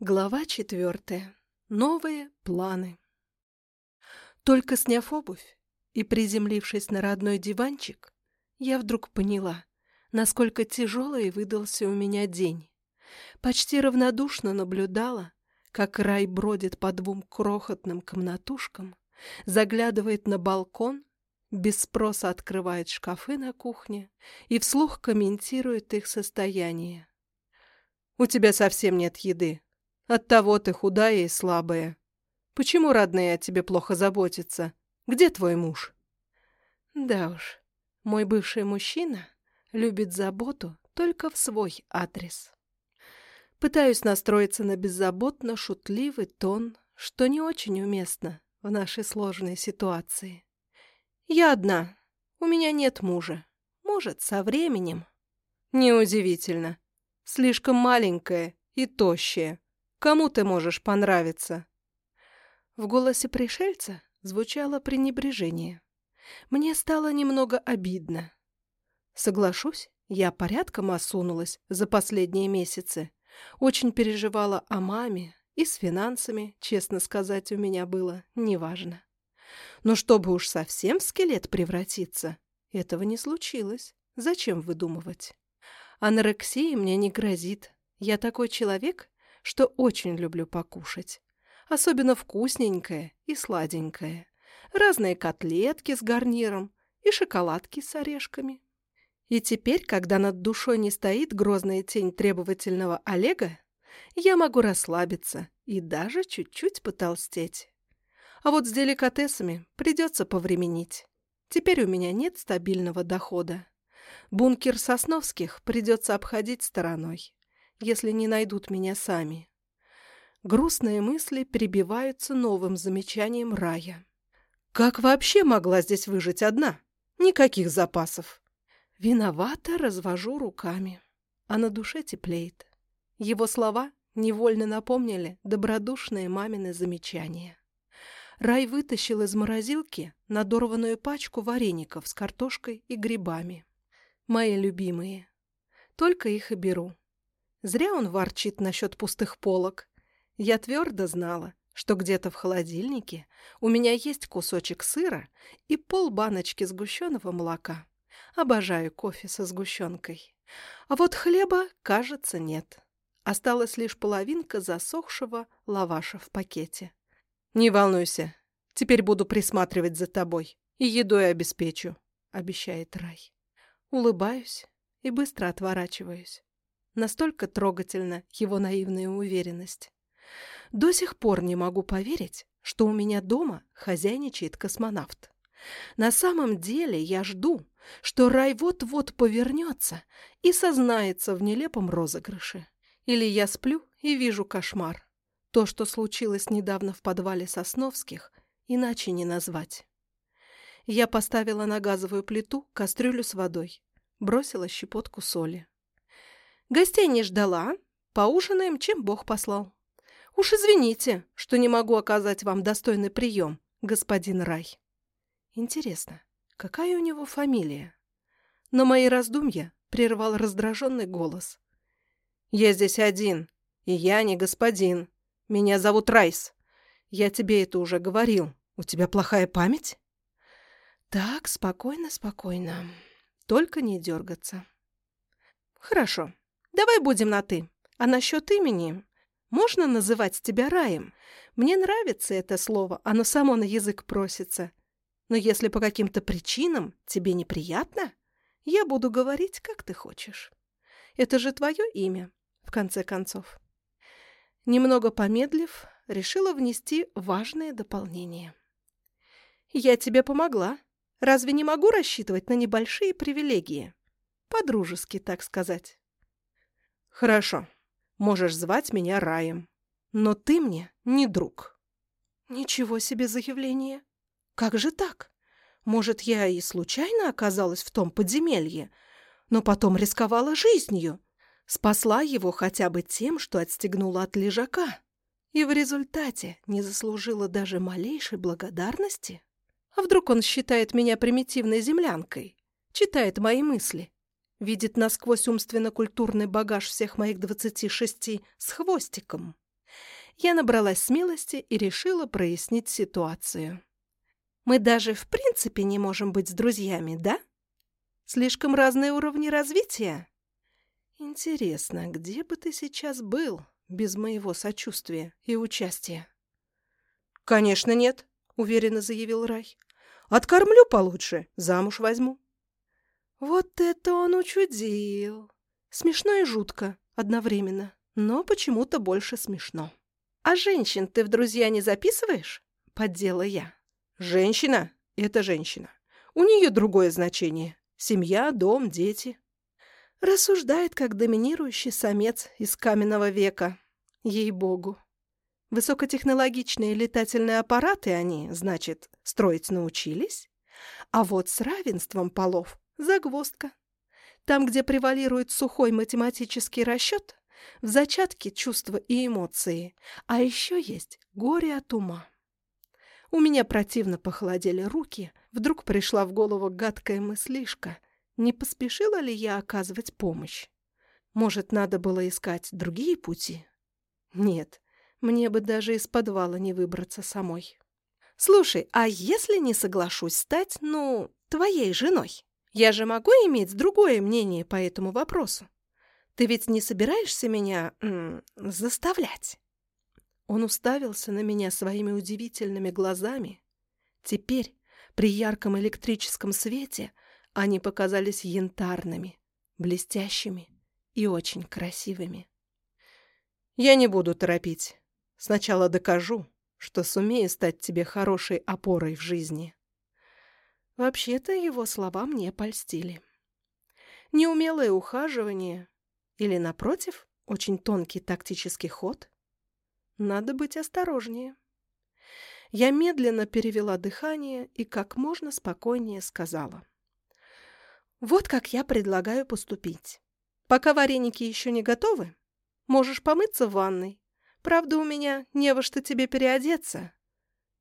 Глава четвертая. Новые планы. Только сняв обувь и приземлившись на родной диванчик, я вдруг поняла, насколько тяжелый выдался у меня день. Почти равнодушно наблюдала, как рай бродит по двум крохотным комнатушкам, заглядывает на балкон, без спроса открывает шкафы на кухне и вслух комментирует их состояние. «У тебя совсем нет еды», Оттого ты худая и слабая. Почему родные о тебе плохо заботятся? Где твой муж?» «Да уж, мой бывший мужчина любит заботу только в свой адрес». Пытаюсь настроиться на беззаботно-шутливый тон, что не очень уместно в нашей сложной ситуации. «Я одна. У меня нет мужа. Может, со временем». «Неудивительно. Слишком маленькая и тощая. Кому ты можешь понравиться?» В голосе пришельца звучало пренебрежение. Мне стало немного обидно. Соглашусь, я порядком осунулась за последние месяцы. Очень переживала о маме, и с финансами, честно сказать, у меня было неважно. Но чтобы уж совсем в скелет превратиться, этого не случилось. Зачем выдумывать? Анорексия мне не грозит. Я такой человек, что очень люблю покушать. Особенно вкусненькое и сладенькое. Разные котлетки с гарниром и шоколадки с орешками. И теперь, когда над душой не стоит грозная тень требовательного Олега, я могу расслабиться и даже чуть-чуть потолстеть. А вот с деликатесами придется повременить. Теперь у меня нет стабильного дохода. Бункер Сосновских придется обходить стороной если не найдут меня сами. Грустные мысли перебиваются новым замечанием рая. Как вообще могла здесь выжить одна? Никаких запасов. Виновато развожу руками, а на душе теплеет. Его слова невольно напомнили добродушные мамины замечания. Рай вытащил из морозилки надорванную пачку вареников с картошкой и грибами. Мои любимые. Только их и беру. Зря он ворчит насчет пустых полок. Я твердо знала, что где-то в холодильнике у меня есть кусочек сыра и пол баночки сгущенного молока. Обожаю кофе со сгущенкой. А вот хлеба, кажется, нет. Осталась лишь половинка засохшего лаваша в пакете. «Не волнуйся, теперь буду присматривать за тобой и едой обеспечу», — обещает Рай. Улыбаюсь и быстро отворачиваюсь. Настолько трогательна его наивная уверенность. До сих пор не могу поверить, что у меня дома хозяйничает космонавт. На самом деле я жду, что рай вот-вот повернется и сознается в нелепом розыгрыше. Или я сплю и вижу кошмар. То, что случилось недавно в подвале Сосновских, иначе не назвать. Я поставила на газовую плиту кастрюлю с водой, бросила щепотку соли. Гостей не ждала. Поужинаем, чем Бог послал. Уж извините, что не могу оказать вам достойный прием, господин Рай. Интересно, какая у него фамилия? Но мои раздумья прервал раздраженный голос. «Я здесь один, и я не господин. Меня зовут Райс. Я тебе это уже говорил. У тебя плохая память?» «Так, спокойно, спокойно. Только не дергаться». «Хорошо. Давай будем на «ты». А насчет имени? Можно называть тебя Раем? Мне нравится это слово, оно само на язык просится. Но если по каким-то причинам тебе неприятно, я буду говорить, как ты хочешь. Это же твое имя, в конце концов. Немного помедлив, решила внести важное дополнение. Я тебе помогла. Разве не могу рассчитывать на небольшие привилегии? По-дружески, так сказать. «Хорошо. Можешь звать меня Раем. Но ты мне не друг». «Ничего себе заявление! Как же так? Может, я и случайно оказалась в том подземелье, но потом рисковала жизнью, спасла его хотя бы тем, что отстегнула от лежака, и в результате не заслужила даже малейшей благодарности? А вдруг он считает меня примитивной землянкой, читает мои мысли?» Видит насквозь умственно-культурный багаж всех моих двадцати шести с хвостиком. Я набралась смелости и решила прояснить ситуацию. Мы даже в принципе не можем быть с друзьями, да? Слишком разные уровни развития. Интересно, где бы ты сейчас был без моего сочувствия и участия? Конечно, нет, уверенно заявил Рай. Откормлю получше, замуж возьму. Вот это он учудил. Смешно и жутко одновременно, но почему-то больше смешно. «А женщин ты в друзья не записываешь?» — поддела я. «Женщина — это женщина. У нее другое значение. Семья, дом, дети». Рассуждает, как доминирующий самец из каменного века. Ей-богу. Высокотехнологичные летательные аппараты они, значит, строить научились. А вот с равенством полов – загвоздка. Там, где превалирует сухой математический расчет, в зачатке чувства и эмоции, а еще есть горе от ума. У меня противно похолодели руки, вдруг пришла в голову гадкая мыслишка. Не поспешила ли я оказывать помощь? Может, надо было искать другие пути? Нет, мне бы даже из подвала не выбраться самой. Слушай, а если не соглашусь стать, ну, твоей женой? Я же могу иметь другое мнение по этому вопросу. Ты ведь не собираешься меня м, заставлять?» Он уставился на меня своими удивительными глазами. Теперь, при ярком электрическом свете, они показались янтарными, блестящими и очень красивыми. «Я не буду торопить. Сначала докажу, что сумею стать тебе хорошей опорой в жизни». Вообще-то его слова мне польстили. Неумелое ухаживание или, напротив, очень тонкий тактический ход? Надо быть осторожнее. Я медленно перевела дыхание и как можно спокойнее сказала. Вот как я предлагаю поступить. Пока вареники еще не готовы, можешь помыться в ванной. Правда, у меня не во что тебе переодеться.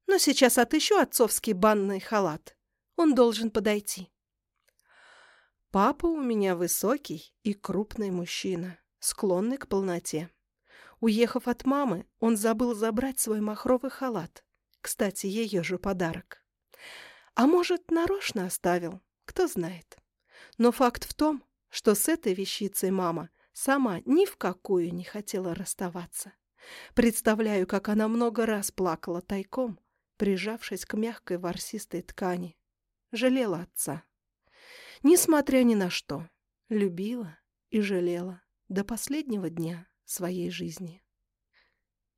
Но сейчас отыщу отцовский банный халат. Он должен подойти. Папа у меня высокий и крупный мужчина, склонный к полноте. Уехав от мамы, он забыл забрать свой махровый халат. Кстати, ее же подарок. А может, нарочно оставил, кто знает. Но факт в том, что с этой вещицей мама сама ни в какую не хотела расставаться. Представляю, как она много раз плакала тайком, прижавшись к мягкой ворсистой ткани, жалела отца. Несмотря ни на что, любила и жалела до последнего дня своей жизни.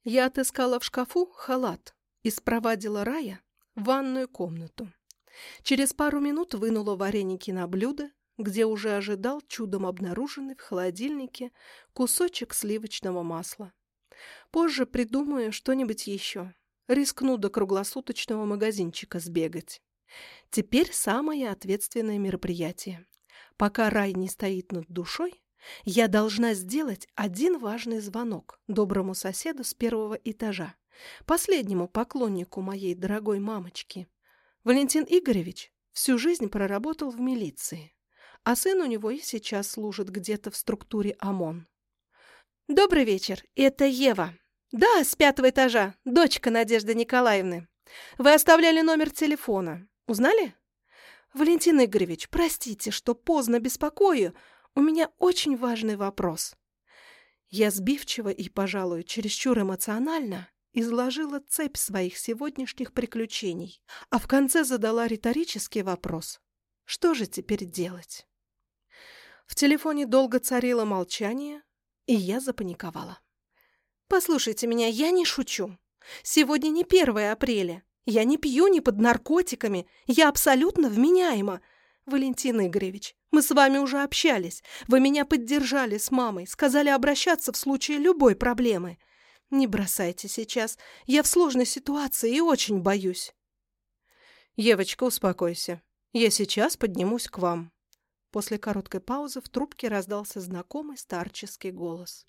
Я отыскала в шкафу халат и спровадила Рая в ванную комнату. Через пару минут вынула вареники на блюдо, где уже ожидал чудом обнаруженный в холодильнике кусочек сливочного масла. Позже придумаю что-нибудь еще. Рискну до круглосуточного магазинчика сбегать. Теперь самое ответственное мероприятие. Пока рай не стоит над душой, я должна сделать один важный звонок доброму соседу с первого этажа, последнему поклоннику моей дорогой мамочки. Валентин Игоревич всю жизнь проработал в милиции, а сын у него и сейчас служит где-то в структуре ОМОН. «Добрый вечер, это Ева. Да, с пятого этажа, дочка Надежды Николаевны. Вы оставляли номер телефона. Узнали? Валентин Игоревич, простите, что поздно беспокою. У меня очень важный вопрос. Я сбивчиво и, пожалуй, чересчур эмоционально изложила цепь своих сегодняшних приключений, а в конце задала риторический вопрос. Что же теперь делать? В телефоне долго царило молчание, и я запаниковала. «Послушайте меня, я не шучу. Сегодня не 1 апреля. Я не пью ни под наркотиками. Я абсолютно вменяема. Валентин Игоревич, мы с вами уже общались. Вы меня поддержали с мамой, сказали обращаться в случае любой проблемы. Не бросайте сейчас. Я в сложной ситуации и очень боюсь. Евочка, успокойся. Я сейчас поднимусь к вам. После короткой паузы в трубке раздался знакомый старческий голос.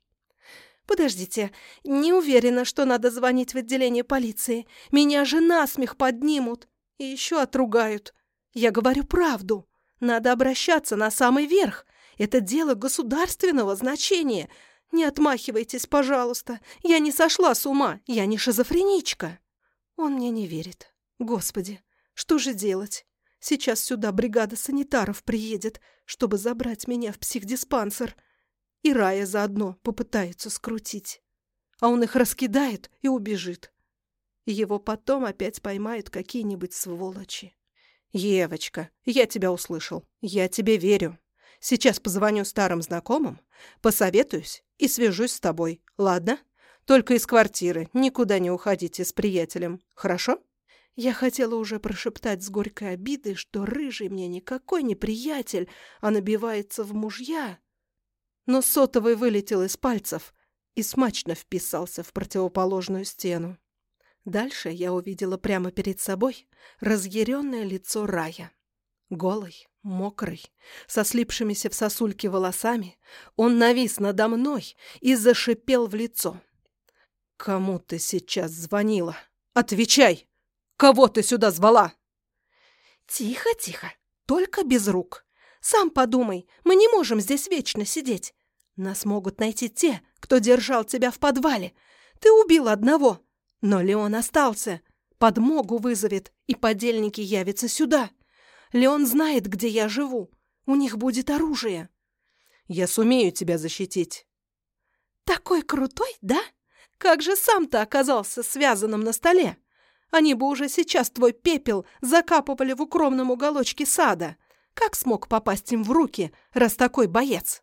«Подождите, не уверена, что надо звонить в отделение полиции. Меня же насмех поднимут и еще отругают. Я говорю правду. Надо обращаться на самый верх. Это дело государственного значения. Не отмахивайтесь, пожалуйста. Я не сошла с ума, я не шизофреничка. Он мне не верит. Господи, что же делать? Сейчас сюда бригада санитаров приедет, чтобы забрать меня в психдиспансер. И Рая заодно попытаются скрутить. А он их раскидает и убежит. Его потом опять поймают какие-нибудь сволочи. «Евочка, я тебя услышал. Я тебе верю. Сейчас позвоню старым знакомым, посоветуюсь и свяжусь с тобой, ладно? Только из квартиры, никуда не уходите с приятелем, хорошо?» Я хотела уже прошептать с горькой обидой, что рыжий мне никакой не приятель, а набивается в мужья. Но сотовый вылетел из пальцев и смачно вписался в противоположную стену. Дальше я увидела прямо перед собой разъяренное лицо Рая. Голый, мокрый, со слипшимися в сосульки волосами, он навис надо мной и зашипел в лицо. «Кому ты сейчас звонила? Отвечай! Кого ты сюда звала?» «Тихо, тихо, только без рук. Сам подумай, мы не можем здесь вечно сидеть. Нас могут найти те, кто держал тебя в подвале. Ты убил одного, но Леон остался. Подмогу вызовет, и подельники явятся сюда. Леон знает, где я живу. У них будет оружие. Я сумею тебя защитить. Такой крутой, да? Как же сам-то оказался связанным на столе? Они бы уже сейчас твой пепел закапывали в укромном уголочке сада. Как смог попасть им в руки, раз такой боец?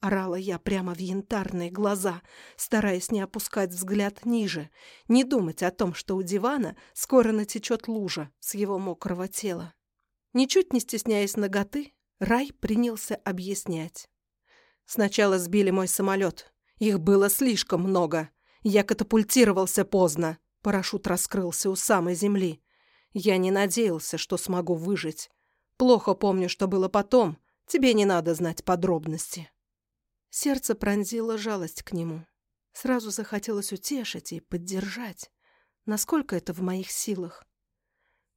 Орала я прямо в янтарные глаза, стараясь не опускать взгляд ниже, не думать о том, что у дивана скоро натечет лужа с его мокрого тела. Ничуть не стесняясь ноготы, Рай принялся объяснять. Сначала сбили мой самолет. Их было слишком много. Я катапультировался поздно. Парашют раскрылся у самой земли. Я не надеялся, что смогу выжить. Плохо помню, что было потом. Тебе не надо знать подробности. Сердце пронзило жалость к нему. Сразу захотелось утешить и поддержать. Насколько это в моих силах?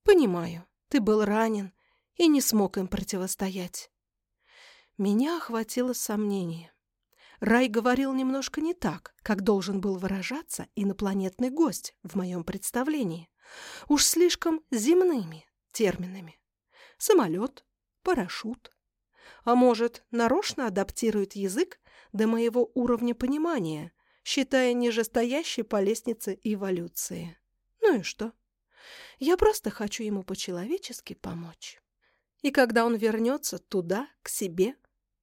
Понимаю, ты был ранен и не смог им противостоять. Меня охватило сомнение. Рай говорил немножко не так, как должен был выражаться инопланетный гость в моем представлении. Уж слишком земными терминами. Самолет, парашют. А может, нарочно адаптирует язык до моего уровня понимания, считая нижестоящей по лестнице эволюции. Ну и что? Я просто хочу ему по-человечески помочь. И когда он вернется туда, к себе,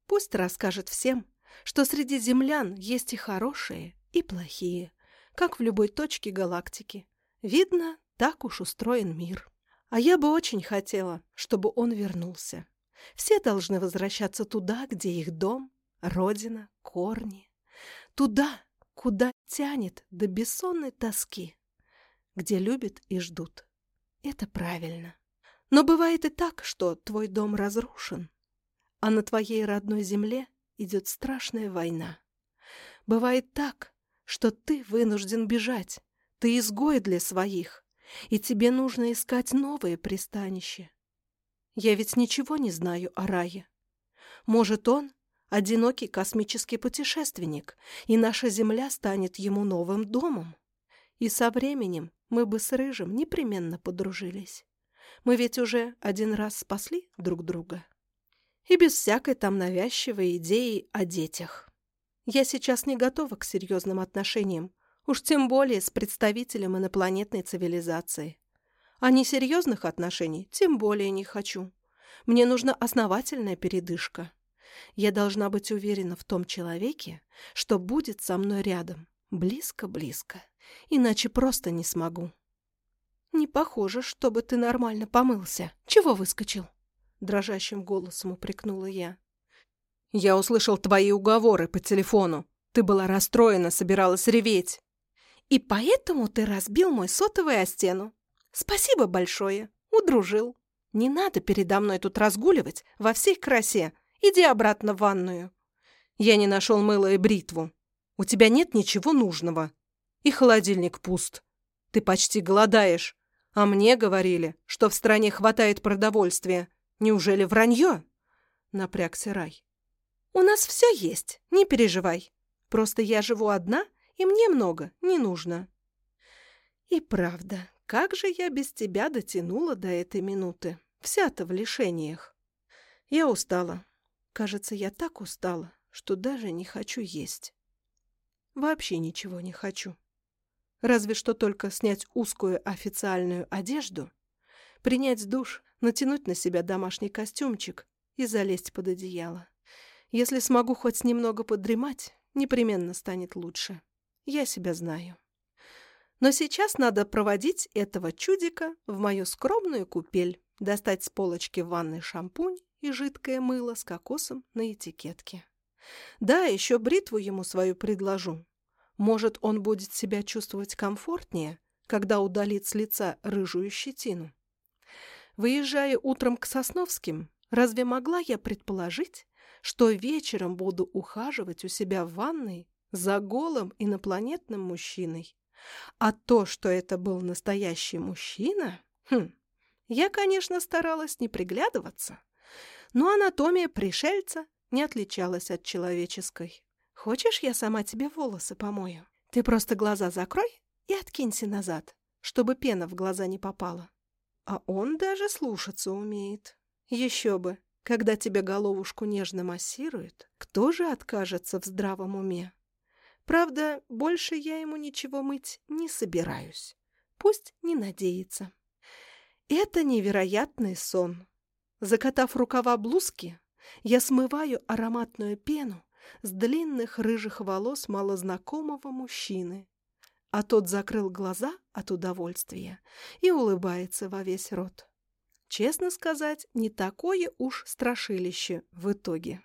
пусть расскажет всем, что среди землян есть и хорошие, и плохие, как в любой точке галактики. Видно, так уж устроен мир. А я бы очень хотела, чтобы он вернулся. Все должны возвращаться туда, где их дом, родина, корни. Туда, куда тянет до бессонной тоски, где любят и ждут. Это правильно. Но бывает и так, что твой дом разрушен, а на твоей родной земле идет страшная война. Бывает так, что ты вынужден бежать, ты изгой для своих, и тебе нужно искать новое пристанище. Я ведь ничего не знаю о рае. Может, он одинокий космический путешественник, и наша Земля станет ему новым домом. И со временем мы бы с Рыжим непременно подружились. Мы ведь уже один раз спасли друг друга. И без всякой там навязчивой идеи о детях. Я сейчас не готова к серьезным отношениям, уж тем более с представителем инопланетной цивилизации. А несерьезных отношений тем более не хочу. Мне нужна основательная передышка. Я должна быть уверена в том человеке, что будет со мной рядом, близко-близко, иначе просто не смогу. «Не похоже, чтобы ты нормально помылся. Чего выскочил?» Дрожащим голосом упрекнула я. «Я услышал твои уговоры по телефону. Ты была расстроена, собиралась реветь». «И поэтому ты разбил мой сотовый о стену. Спасибо большое. Удружил. Не надо передо мной тут разгуливать во всей красе Иди обратно в ванную. Я не нашел мыло и бритву. У тебя нет ничего нужного. И холодильник пуст. Ты почти голодаешь. А мне говорили, что в стране хватает продовольствия. Неужели вранье? Напрягся Рай. У нас все есть, не переживай. Просто я живу одна, и мне много не нужно. И правда, как же я без тебя дотянула до этой минуты, вся-то в лишениях. Я устала. Кажется, я так устала, что даже не хочу есть. Вообще ничего не хочу. Разве что только снять узкую официальную одежду, принять душ, натянуть на себя домашний костюмчик и залезть под одеяло. Если смогу хоть немного подремать, непременно станет лучше. Я себя знаю. Но сейчас надо проводить этого чудика в мою скромную купель, достать с полочки в ванной шампунь и жидкое мыло с кокосом на этикетке. Да, еще бритву ему свою предложу. Может, он будет себя чувствовать комфортнее, когда удалит с лица рыжую щетину. Выезжая утром к Сосновским, разве могла я предположить, что вечером буду ухаживать у себя в ванной за голым инопланетным мужчиной? А то, что это был настоящий мужчина, хм, я, конечно, старалась не приглядываться, но анатомия пришельца не отличалась от человеческой. Хочешь, я сама тебе волосы помою? Ты просто глаза закрой и откинься назад, чтобы пена в глаза не попала. А он даже слушаться умеет. Еще бы, когда тебе головушку нежно массируют, кто же откажется в здравом уме? Правда, больше я ему ничего мыть не собираюсь. Пусть не надеется. Это невероятный сон. Закатав рукава блузки, я смываю ароматную пену с длинных рыжих волос малознакомого мужчины, а тот закрыл глаза от удовольствия и улыбается во весь рот. Честно сказать, не такое уж страшилище в итоге.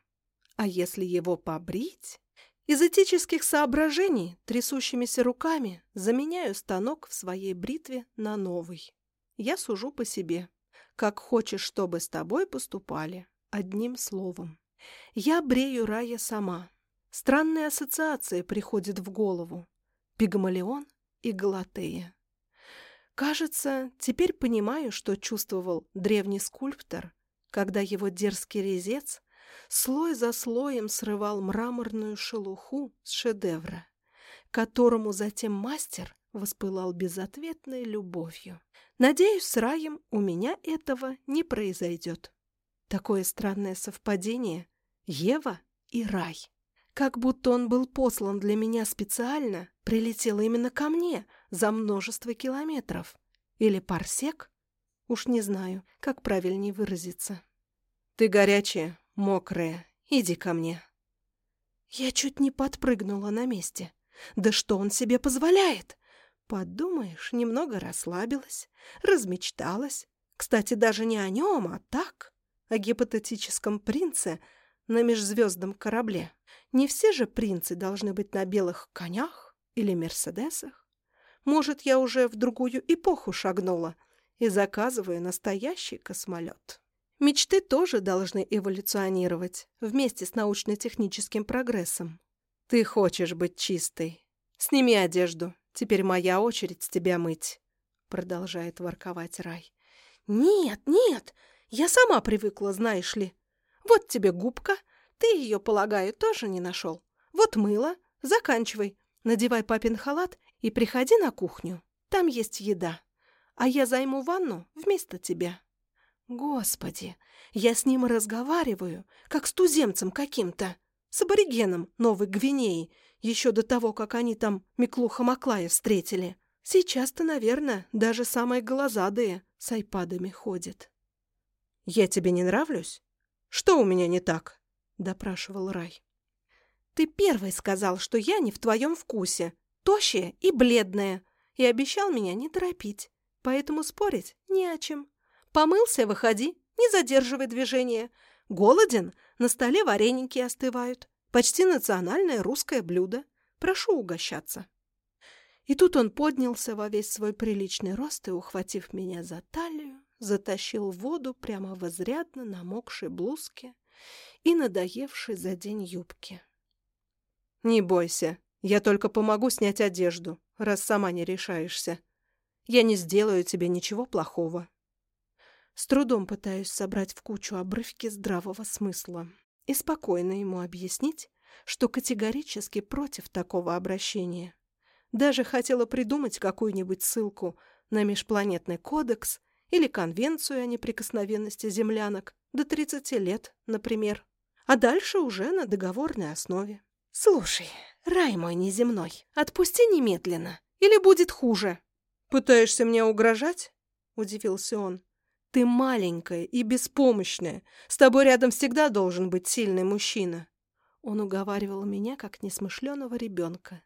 А если его побрить? Из этических соображений трясущимися руками заменяю станок в своей бритве на новый. Я сужу по себе. Как хочешь, чтобы с тобой поступали. Одним словом. Я брею рая сама. Странные ассоциации приходят в голову. Пигмалион и Галатея. Кажется, теперь понимаю, что чувствовал древний скульптор, когда его дерзкий резец слой за слоем срывал мраморную шелуху с шедевра, которому затем мастер воспылал безответной любовью. Надеюсь, с раем у меня этого не произойдет. Такое странное совпадение — Ева и рай. Как будто он был послан для меня специально, прилетел именно ко мне за множество километров. Или парсек? Уж не знаю, как правильнее выразиться. «Ты горячая, мокрая, иди ко мне». Я чуть не подпрыгнула на месте. Да что он себе позволяет? Подумаешь, немного расслабилась, размечталась. Кстати, даже не о нем, а так, о гипотетическом принце на межзвездном корабле. Не все же принцы должны быть на белых конях или мерседесах. Может, я уже в другую эпоху шагнула и заказываю настоящий космолет. Мечты тоже должны эволюционировать вместе с научно-техническим прогрессом. Ты хочешь быть чистой. Сними одежду. Теперь моя очередь тебя мыть. Продолжает ворковать Рай. Нет, нет, я сама привыкла, знаешь ли. Вот тебе губка, ты ее, полагаю, тоже не нашел. Вот мыло, заканчивай, надевай папин халат и приходи на кухню. Там есть еда. А я займу ванну вместо тебя. Господи, я с ним разговариваю, как с туземцем каким-то, с аборигеном Новой Гвинеи, еще до того, как они там Миклуха Маклая встретили. Сейчас-то, наверное, даже самые глазадые с айпадами ходят. «Я тебе не нравлюсь? Что у меня не так?» допрашивал Рай. «Ты первый сказал, что я не в твоем вкусе, тощая и бледная, и обещал меня не торопить, поэтому спорить не о чем. Помылся, выходи, не задерживай движение. Голоден, на столе вареники остывают. Почти национальное русское блюдо. Прошу угощаться». И тут он поднялся во весь свой приличный рост и, ухватив меня за талию, затащил воду прямо в изрядно намокшей блузке и надоевшей за день юбки. «Не бойся, я только помогу снять одежду, раз сама не решаешься. Я не сделаю тебе ничего плохого». С трудом пытаюсь собрать в кучу обрывки здравого смысла и спокойно ему объяснить, что категорически против такого обращения. Даже хотела придумать какую-нибудь ссылку на межпланетный кодекс или конвенцию о неприкосновенности землянок до 30 лет, например. А дальше уже на договорной основе. «Слушай, рай мой неземной, отпусти немедленно, или будет хуже!» «Пытаешься мне угрожать?» — удивился он. «Ты маленькая и беспомощная. С тобой рядом всегда должен быть сильный мужчина». Он уговаривал меня, как несмышленого ребенка.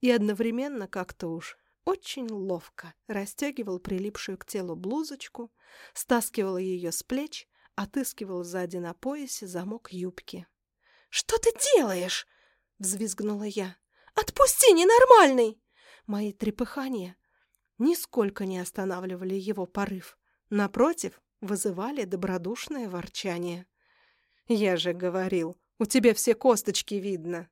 И одновременно как-то уж очень ловко расстегивал прилипшую к телу блузочку, стаскивал ее с плеч, отыскивал сзади на поясе замок юбки. «Что ты делаешь?» — взвизгнула я. «Отпусти, ненормальный!» Мои трепыхания нисколько не останавливали его порыв. Напротив, вызывали добродушное ворчание. «Я же говорил, у тебя все косточки видно!»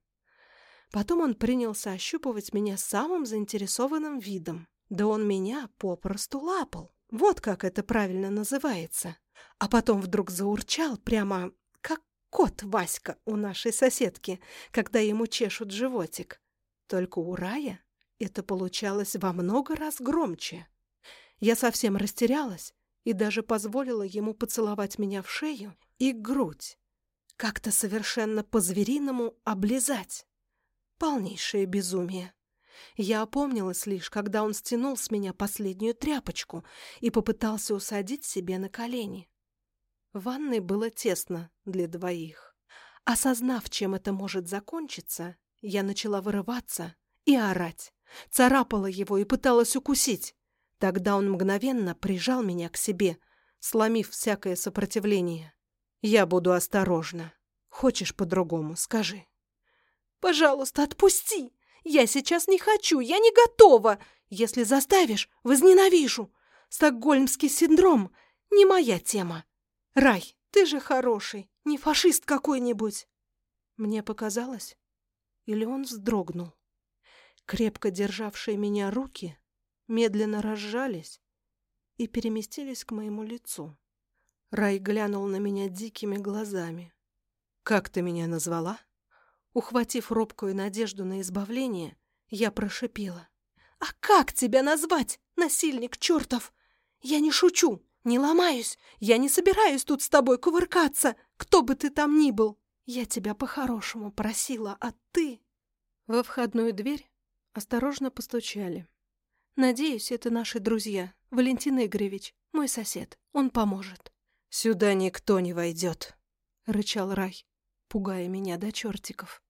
Потом он принялся ощупывать меня самым заинтересованным видом. Да он меня попросту лапал. Вот как это правильно называется. А потом вдруг заурчал прямо как кот Васька у нашей соседки, когда ему чешут животик. Только у Рая это получалось во много раз громче. Я совсем растерялась и даже позволила ему поцеловать меня в шею и грудь. Как-то совершенно по-звериному облизать. Полнейшее безумие. Я опомнилась лишь, когда он стянул с меня последнюю тряпочку и попытался усадить себе на колени. В ванной было тесно для двоих. Осознав, чем это может закончиться, я начала вырываться и орать. Царапала его и пыталась укусить. Тогда он мгновенно прижал меня к себе, сломив всякое сопротивление. «Я буду осторожна. Хочешь по-другому, скажи». Пожалуйста, отпусти! Я сейчас не хочу, я не готова! Если заставишь, возненавижу! Стокгольмский синдром — не моя тема. Рай, ты же хороший, не фашист какой-нибудь!» Мне показалось, или он вздрогнул. Крепко державшие меня руки медленно разжались и переместились к моему лицу. Рай глянул на меня дикими глазами. «Как ты меня назвала?» Ухватив робкую надежду на избавление, я прошипела. «А как тебя назвать, насильник чертов? Я не шучу, не ломаюсь, я не собираюсь тут с тобой кувыркаться, кто бы ты там ни был. Я тебя по-хорошему просила, а ты...» Во входную дверь осторожно постучали. «Надеюсь, это наши друзья. Валентин Игоревич, мой сосед. Он поможет». «Сюда никто не войдет», — рычал Рай, пугая меня до чертиков.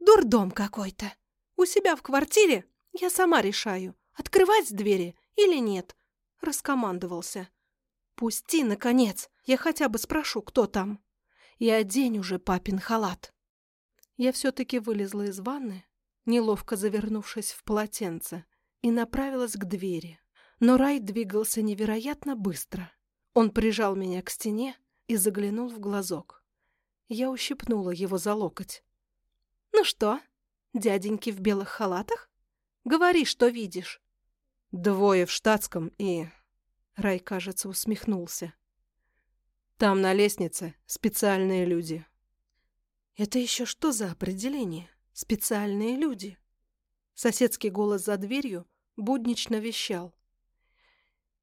Дурдом какой-то. У себя в квартире я сама решаю, открывать двери или нет. Раскомандовался. Пусти, наконец, я хотя бы спрошу, кто там. И одень уже папин халат. Я все-таки вылезла из ванны, неловко завернувшись в полотенце, и направилась к двери. Но Рай двигался невероятно быстро. Он прижал меня к стене и заглянул в глазок. Я ущипнула его за локоть. «Ну что, дяденьки в белых халатах? Говори, что видишь». «Двое в штатском и...» Рай, кажется, усмехнулся. «Там на лестнице специальные люди». «Это еще что за определение? Специальные люди?» Соседский голос за дверью буднично вещал.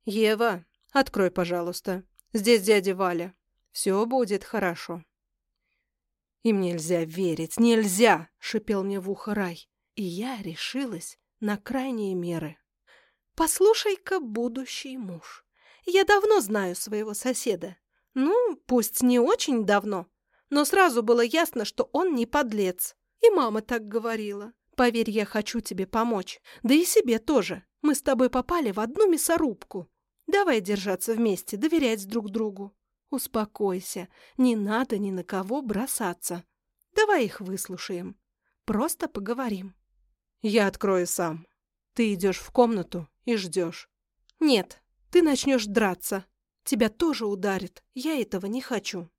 «Ева, открой, пожалуйста. Здесь дядя Валя. Все будет хорошо». «Им нельзя верить, нельзя!» — шипел мне в ухо Рай. И я решилась на крайние меры. «Послушай-ка, будущий муж, я давно знаю своего соседа. Ну, пусть не очень давно, но сразу было ясно, что он не подлец. И мама так говорила. Поверь, я хочу тебе помочь. Да и себе тоже. Мы с тобой попали в одну мясорубку. Давай держаться вместе, доверять друг другу. Успокойся, не надо ни на кого бросаться. Давай их выслушаем. Просто поговорим. Я открою сам. Ты идешь в комнату и ждешь. Нет, ты начнешь драться. Тебя тоже ударит. Я этого не хочу.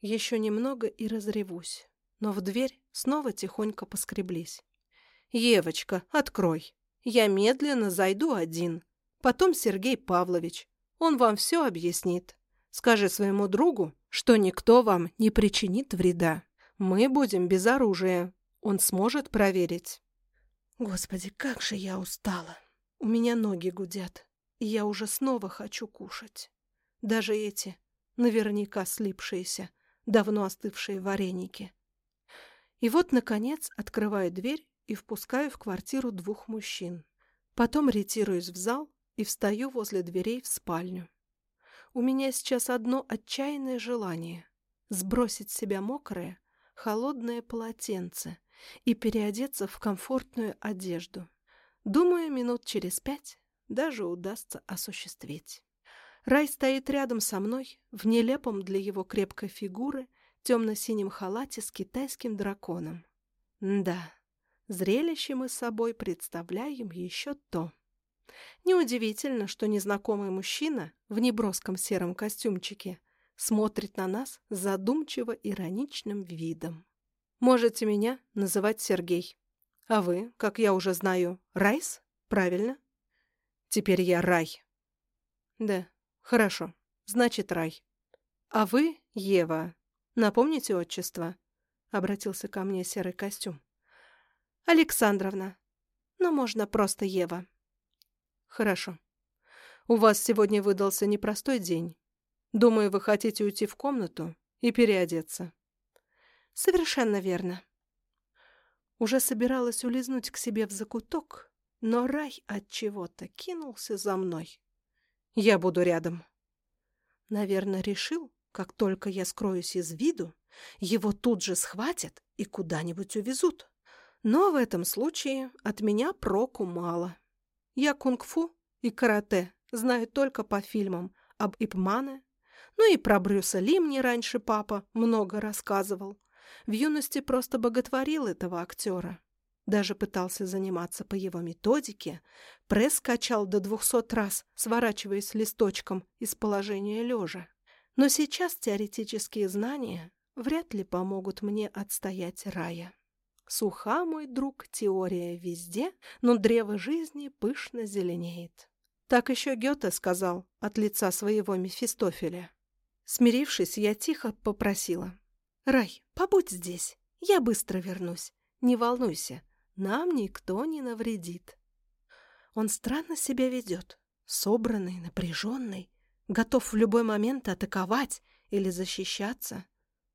Еще немного и разревусь. Но в дверь снова тихонько поскреблись. «Евочка, открой. Я медленно зайду один. Потом Сергей Павлович. Он вам все объяснит. Скажи своему другу, что никто вам не причинит вреда. Мы будем без оружия. Он сможет проверить. Господи, как же я устала. У меня ноги гудят, и я уже снова хочу кушать. Даже эти, наверняка слипшиеся, давно остывшие вареники. И вот, наконец, открываю дверь и впускаю в квартиру двух мужчин. Потом ретируюсь в зал и встаю возле дверей в спальню. У меня сейчас одно отчаянное желание — сбросить с себя мокрое, холодное полотенце и переодеться в комфортную одежду. Думаю, минут через пять даже удастся осуществить. Рай стоит рядом со мной, в нелепом для его крепкой фигуры, темно-синем халате с китайским драконом. Да, зрелище мы собой представляем еще то. Неудивительно, что незнакомый мужчина в неброском сером костюмчике смотрит на нас задумчиво ироничным видом. Можете меня называть Сергей. А вы, как я уже знаю, Райс? Правильно? Теперь я Рай. Да, хорошо. Значит, Рай. А вы Ева. Напомните отчество? Обратился ко мне серый костюм. Александровна. Но можно просто Ева. Хорошо. У вас сегодня выдался непростой день. Думаю, вы хотите уйти в комнату и переодеться. Совершенно верно. Уже собиралась улизнуть к себе в закуток, но рай от чего-то кинулся за мной. Я буду рядом. Наверное, решил, как только я скроюсь из виду, его тут же схватят и куда-нибудь увезут. Но в этом случае от меня проку мало. Я кунг-фу и карате знаю только по фильмам об Ипмане, ну и про Брюса Ли мне раньше папа много рассказывал. В юности просто боготворил этого актера. Даже пытался заниматься по его методике, пресс качал до двухсот раз, сворачиваясь листочком из положения лежа. Но сейчас теоретические знания вряд ли помогут мне отстоять рая. Суха, мой друг, теория везде, но древо жизни пышно зеленеет. Так еще Гёте сказал от лица своего Мефистофеля. Смирившись, я тихо попросила. «Рай, побудь здесь, я быстро вернусь. Не волнуйся, нам никто не навредит». Он странно себя ведет, собранный, напряженный, готов в любой момент атаковать или защищаться,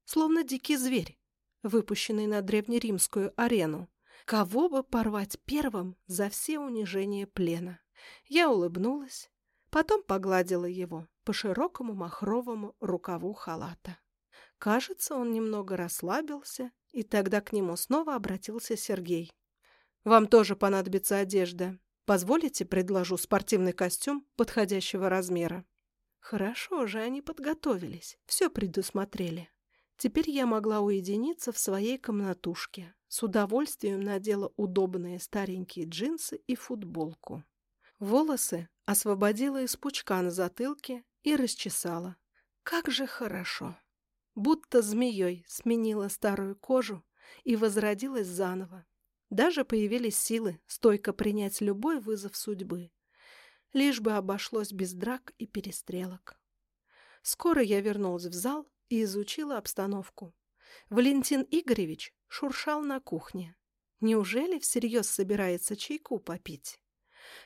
словно дикий зверь, выпущенный на древнеримскую арену. Кого бы порвать первым за все унижения плена? Я улыбнулась, потом погладила его по широкому махровому рукаву халата. Кажется, он немного расслабился, и тогда к нему снова обратился Сергей. «Вам тоже понадобится одежда. Позволите, предложу спортивный костюм подходящего размера?» Хорошо же они подготовились, все предусмотрели. Теперь я могла уединиться в своей комнатушке. С удовольствием надела удобные старенькие джинсы и футболку. Волосы освободила из пучка на затылке и расчесала. Как же хорошо! Будто змеей сменила старую кожу и возродилась заново. Даже появились силы стойко принять любой вызов судьбы. Лишь бы обошлось без драк и перестрелок. Скоро я вернулась в зал и изучила обстановку. Валентин Игоревич шуршал на кухне. Неужели всерьез собирается чайку попить?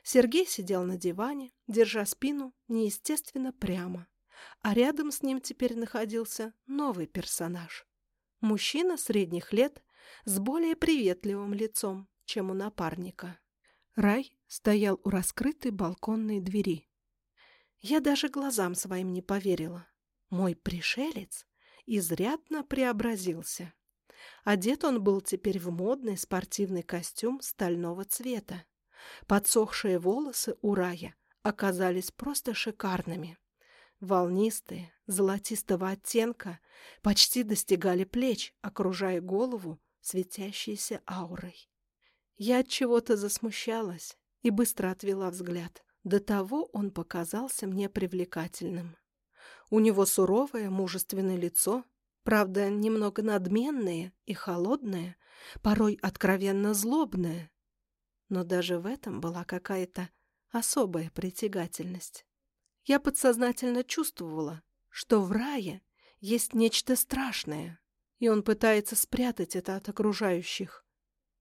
Сергей сидел на диване, держа спину неестественно прямо. А рядом с ним теперь находился новый персонаж. Мужчина средних лет с более приветливым лицом, чем у напарника. Рай стоял у раскрытой балконной двери. Я даже глазам своим не поверила. Мой пришелец изрядно преобразился. Одет он был теперь в модный спортивный костюм стального цвета. Подсохшие волосы у Рая оказались просто шикарными. Волнистые, золотистого оттенка, почти достигали плеч, окружая голову светящейся аурой. Я от чего-то засмущалась и быстро отвела взгляд. До того он показался мне привлекательным. У него суровое, мужественное лицо, правда, немного надменное и холодное, порой откровенно злобное, но даже в этом была какая-то особая притягательность. Я подсознательно чувствовала, что в рае есть нечто страшное, и он пытается спрятать это от окружающих.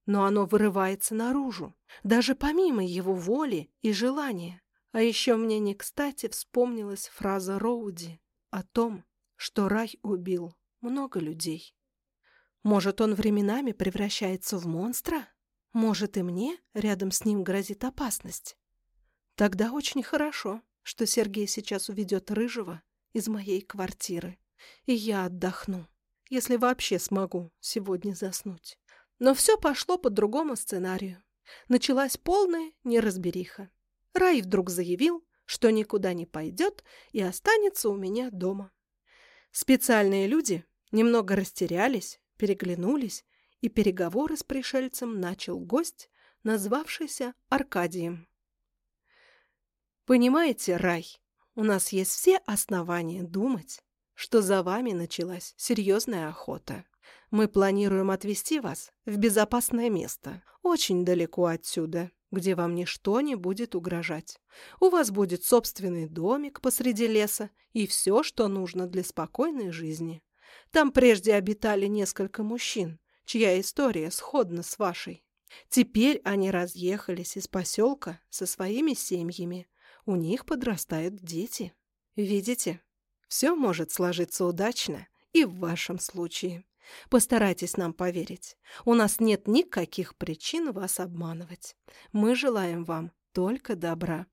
Но оно вырывается наружу, даже помимо его воли и желания. А еще мне не кстати вспомнилась фраза Роуди о том, что рай убил много людей. Может, он временами превращается в монстра? Может, и мне рядом с ним грозит опасность? Тогда очень хорошо, что Сергей сейчас уведет Рыжего из моей квартиры, и я отдохну, если вообще смогу сегодня заснуть. Но все пошло по другому сценарию. Началась полная неразбериха. Рай вдруг заявил, что никуда не пойдет и останется у меня дома. Специальные люди немного растерялись, переглянулись, и переговоры с пришельцем начал гость, назвавшийся Аркадием. «Понимаете, Рай, у нас есть все основания думать, что за вами началась серьезная охота. Мы планируем отвезти вас в безопасное место, очень далеко отсюда, где вам ничто не будет угрожать. У вас будет собственный домик посреди леса и все, что нужно для спокойной жизни. Там прежде обитали несколько мужчин, чья история сходна с вашей. Теперь они разъехались из поселка со своими семьями. У них подрастают дети. Видите, все может сложиться удачно и в вашем случае. Постарайтесь нам поверить. У нас нет никаких причин вас обманывать. Мы желаем вам только добра.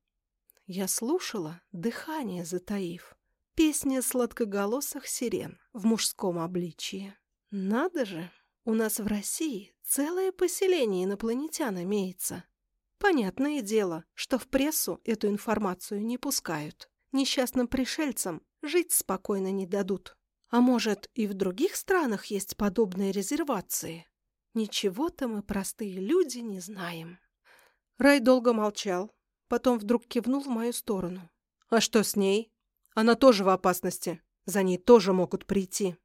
Я слушала, дыхание затаив. Песня сладкоголосых сирен в мужском обличии. Надо же, у нас в России целое поселение инопланетян имеется. Понятное дело, что в прессу эту информацию не пускают. Несчастным пришельцам жить спокойно не дадут. А может, и в других странах есть подобные резервации? Ничего-то мы, простые люди, не знаем. Рай долго молчал, потом вдруг кивнул в мою сторону. «А что с ней? Она тоже в опасности. За ней тоже могут прийти».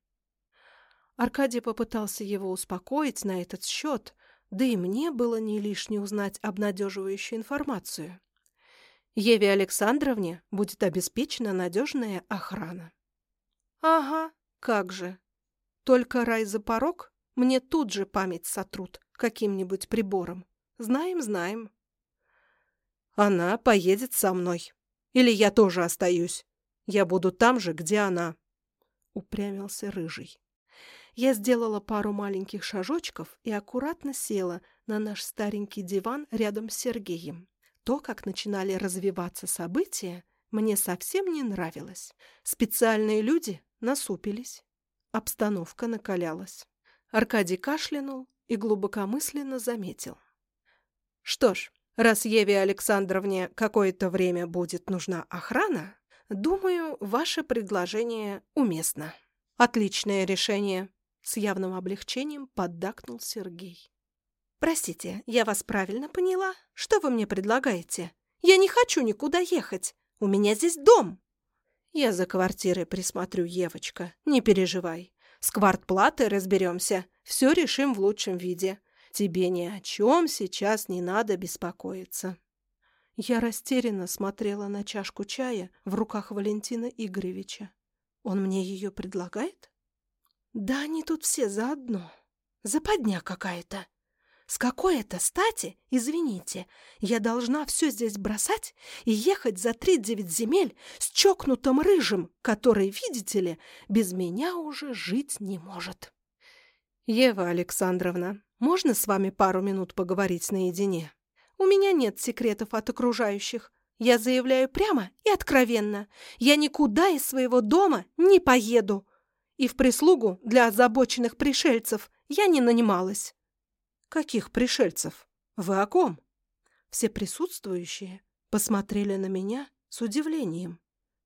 Аркадий попытался его успокоить на этот счет, да и мне было не лишне узнать обнадеживающую информацию. Еве Александровне будет обеспечена надежная охрана. Ага, как же. Только рай за порог мне тут же память сотрут каким-нибудь прибором. Знаем, знаем. Она поедет со мной. Или я тоже остаюсь. Я буду там же, где она. Упрямился рыжий. Я сделала пару маленьких шажочков и аккуратно села на наш старенький диван рядом с Сергеем. То, как начинали развиваться события, мне совсем не нравилось. Специальные люди насупились. Обстановка накалялась. Аркадий кашлянул и глубокомысленно заметил. «Что ж, раз Еве Александровне какое-то время будет нужна охрана, думаю, ваше предложение уместно. Отличное решение!» С явным облегчением поддакнул Сергей. «Простите, я вас правильно поняла? Что вы мне предлагаете? Я не хочу никуда ехать. У меня здесь дом!» «Я за квартирой присмотрю, Евочка, не переживай. С квартплатой разберемся, все решим в лучшем виде. Тебе ни о чем сейчас не надо беспокоиться». Я растерянно смотрела на чашку чая в руках Валентина Игоревича. Он мне ее предлагает? Да они тут все заодно. Западня какая-то. С какой это стати, извините, я должна все здесь бросать и ехать за три-девять земель с чокнутым рыжим, который, видите ли, без меня уже жить не может? Ева Александровна, можно с вами пару минут поговорить наедине? У меня нет секретов от окружающих. Я заявляю прямо и откровенно. Я никуда из своего дома не поеду. И в прислугу для озабоченных пришельцев я не нанималась. «Каких пришельцев? Вы о ком?» Все присутствующие посмотрели на меня с удивлением,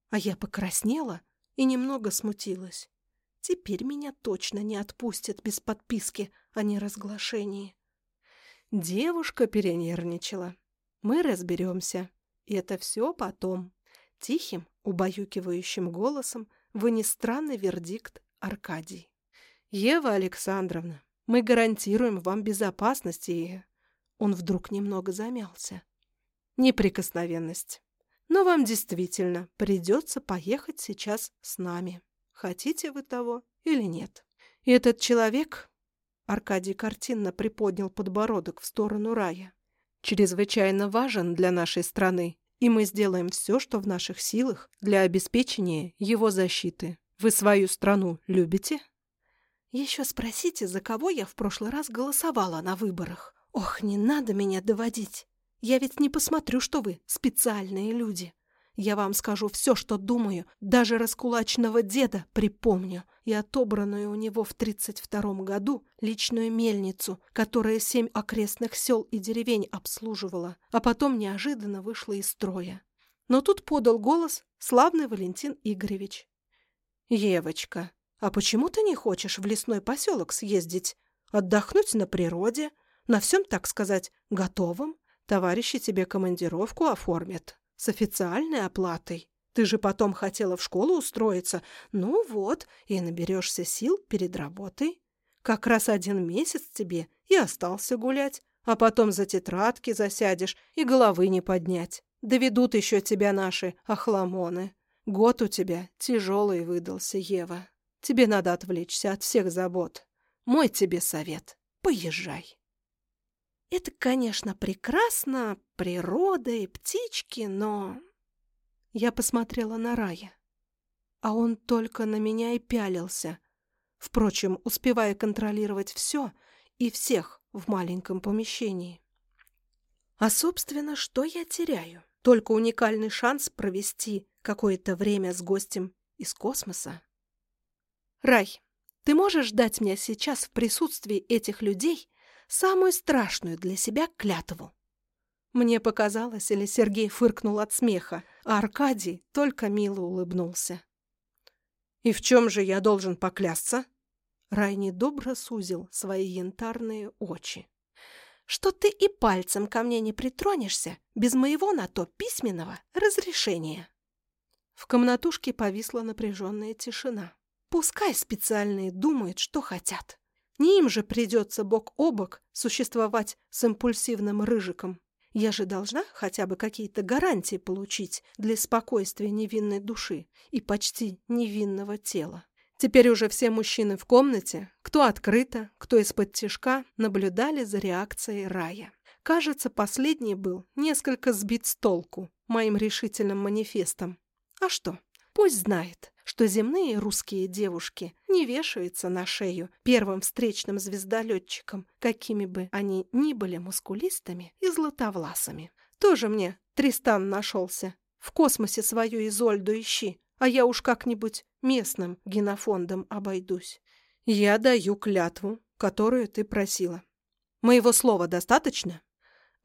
а я покраснела и немного смутилась. Теперь меня точно не отпустят без подписки о неразглашении. Девушка перенервничала. Мы разберемся. И это все потом. Тихим, убаюкивающим голосом вынес странный вердикт Аркадий. «Ева Александровна, мы гарантируем вам безопасность и...» Он вдруг немного замялся. «Неприкосновенность. Но вам действительно придется поехать сейчас с нами. Хотите вы того или нет? И этот человек, Аркадий картинно приподнял подбородок в сторону рая, чрезвычайно важен для нашей страны, и мы сделаем все, что в наших силах для обеспечения его защиты. Вы свою страну любите? Еще спросите, за кого я в прошлый раз голосовала на выборах. Ох, не надо меня доводить. Я ведь не посмотрю, что вы специальные люди. Я вам скажу все, что думаю, даже раскулачного деда припомню и отобранную у него в 32 году личную мельницу, которая семь окрестных сел и деревень обслуживала, а потом неожиданно вышла из строя. Но тут подал голос славный Валентин Игоревич. «Евочка, а почему ты не хочешь в лесной поселок съездить? Отдохнуть на природе, на всем, так сказать, готовом? Товарищи тебе командировку оформят» с официальной оплатой. Ты же потом хотела в школу устроиться. Ну вот, и наберешься сил перед работой. Как раз один месяц тебе и остался гулять, а потом за тетрадки засядешь и головы не поднять. Доведут еще тебя наши охламоны. Год у тебя тяжелый выдался, Ева. Тебе надо отвлечься от всех забот. Мой тебе совет. Поезжай. Это, конечно, прекрасно, природа и птички, но... Я посмотрела на Рая, а он только на меня и пялился, впрочем, успевая контролировать все и всех в маленьком помещении. А, собственно, что я теряю? Только уникальный шанс провести какое-то время с гостем из космоса. Рай, ты можешь дать мне сейчас в присутствии этих людей самую страшную для себя клятву. Мне показалось, или Сергей фыркнул от смеха, а Аркадий только мило улыбнулся. «И в чем же я должен поклясться?» Рай недобро сузил свои янтарные очи. «Что ты и пальцем ко мне не притронешься без моего на то письменного разрешения». В комнатушке повисла напряженная тишина. Пускай специальные думают, что хотят. Не им же придется бок о бок существовать с импульсивным рыжиком. Я же должна хотя бы какие-то гарантии получить для спокойствия невинной души и почти невинного тела. Теперь уже все мужчины в комнате, кто открыто, кто из-под тишка, наблюдали за реакцией Рая. Кажется, последний был несколько сбит с толку моим решительным манифестом. А что? Пусть знает, что земные русские девушки не вешаются на шею первым встречным звездолетчикам, какими бы они ни были мускулистами и златовласами. Тоже мне Тристан нашелся. В космосе свою Изольду ищи, а я уж как-нибудь местным генофондом обойдусь. Я даю клятву, которую ты просила. Моего слова достаточно?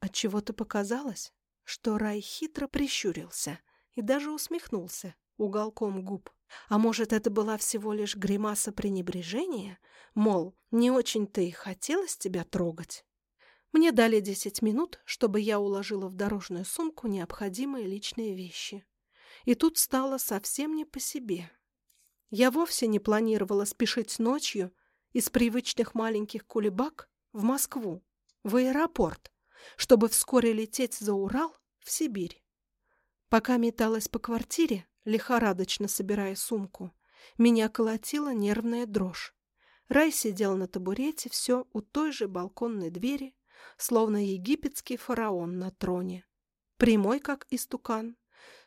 Отчего-то показалось, что Рай хитро прищурился и даже усмехнулся уголком губ. А может, это была всего лишь гримаса пренебрежения? Мол, не очень-то и хотелось тебя трогать. Мне дали десять минут, чтобы я уложила в дорожную сумку необходимые личные вещи. И тут стало совсем не по себе. Я вовсе не планировала спешить ночью из привычных маленьких кулебак в Москву, в аэропорт, чтобы вскоре лететь за Урал в Сибирь. Пока металась по квартире, лихорадочно собирая сумку. Меня колотила нервная дрожь. Рай сидел на табурете все у той же балконной двери, словно египетский фараон на троне. Прямой, как истукан,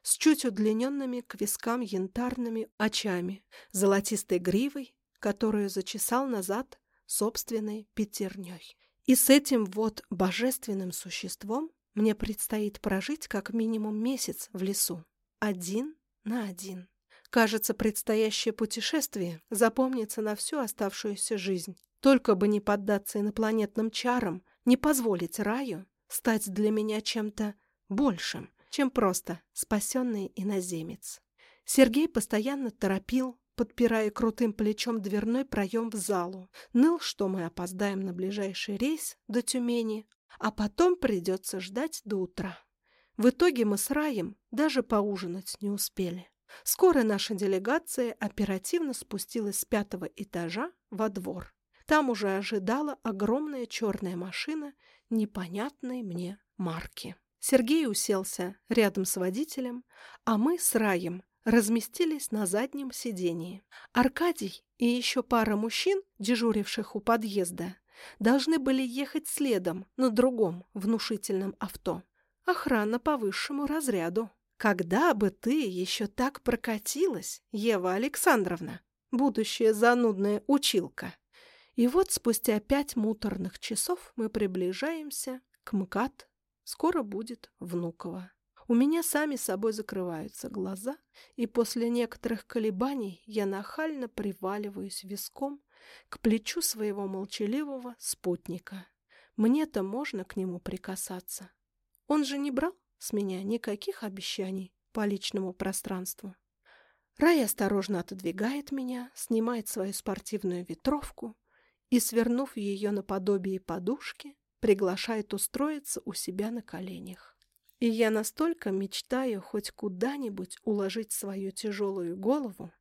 с чуть удлиненными к вискам янтарными очами, золотистой гривой, которую зачесал назад собственной пятерней. И с этим вот божественным существом мне предстоит прожить как минимум месяц в лесу. Один на один. Кажется, предстоящее путешествие запомнится на всю оставшуюся жизнь. Только бы не поддаться инопланетным чарам, не позволить раю стать для меня чем-то большим, чем просто спасенный иноземец. Сергей постоянно торопил, подпирая крутым плечом дверной проем в залу. Ныл, что мы опоздаем на ближайший рейс до Тюмени, а потом придется ждать до утра. В итоге мы с Раем даже поужинать не успели. Скоро наша делегация оперативно спустилась с пятого этажа во двор. Там уже ожидала огромная черная машина непонятной мне марки. Сергей уселся рядом с водителем, а мы с Раем разместились на заднем сидении. Аркадий и еще пара мужчин, дежуривших у подъезда, должны были ехать следом на другом внушительном авто. Охрана по высшему разряду. Когда бы ты еще так прокатилась, Ева Александровна, будущая занудная училка? И вот спустя пять муторных часов мы приближаемся к МКАД. Скоро будет Внуково. У меня сами собой закрываются глаза, и после некоторых колебаний я нахально приваливаюсь виском к плечу своего молчаливого спутника. Мне-то можно к нему прикасаться. Он же не брал с меня никаких обещаний по личному пространству. Рай осторожно отодвигает меня, снимает свою спортивную ветровку и, свернув ее наподобие подушки, приглашает устроиться у себя на коленях. И я настолько мечтаю хоть куда-нибудь уложить свою тяжелую голову,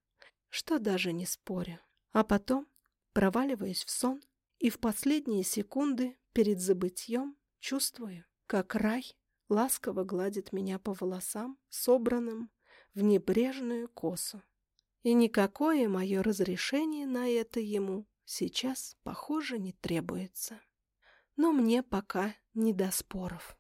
что даже не спорю. А потом проваливаюсь в сон и в последние секунды перед забытьем чувствую, как рай ласково гладит меня по волосам, собранным в небрежную косу. И никакое мое разрешение на это ему сейчас, похоже, не требуется. Но мне пока не до споров.